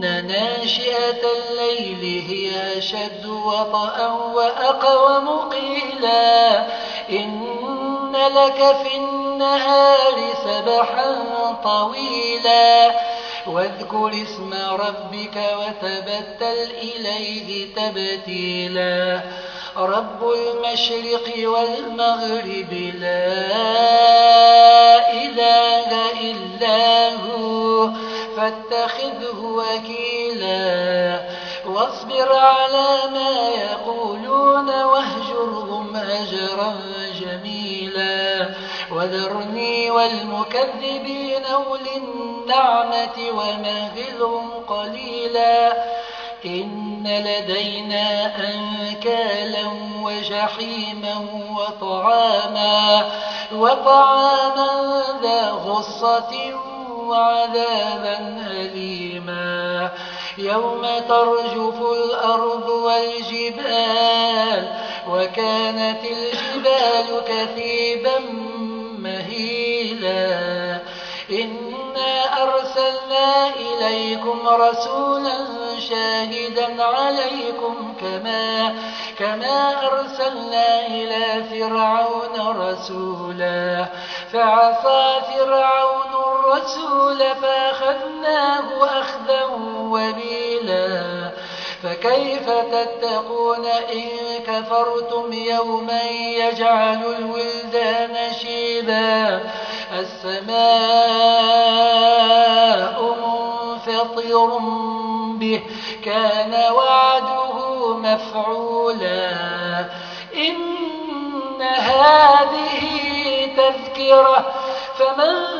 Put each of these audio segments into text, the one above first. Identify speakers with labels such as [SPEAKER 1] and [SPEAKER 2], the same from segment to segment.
[SPEAKER 1] ناشئة الليل هي أشد وطئا وأقوم قيلا إن لك في النهار سبحا طويلا. واذكر اسم ربك وتبتل إليه تبتيلا. رب المشرق والمغرب لا إله إلا هو. فاتخذه واصبر على ما يقولون واهجرهم هجرا جميلا. وذرني والمكذبين أولي النعمة ومهلهم قليلا. إن لدينا أنكالا وجحيما وطعاما, وطعاما ذا غصة وعذابا أليما. يوم ترجف الأرض والجبال وكانت الجبال كثيبا مهيلا. إنا أرسلنا إليكم رسولا شاهدا عليكم كما, كما أرسلنا إلى فرعون رسولا. فعصى فرعون الرسول فأخذناه أخذا وبيلا. فكيف تتقون إن كفرتم يوما يجعل الولدان شيبا؟ السماء منفطر به كان وعده مفعولا. إن هذه تذكرة فمن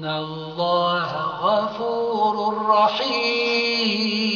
[SPEAKER 1] إن الله غفور رحيم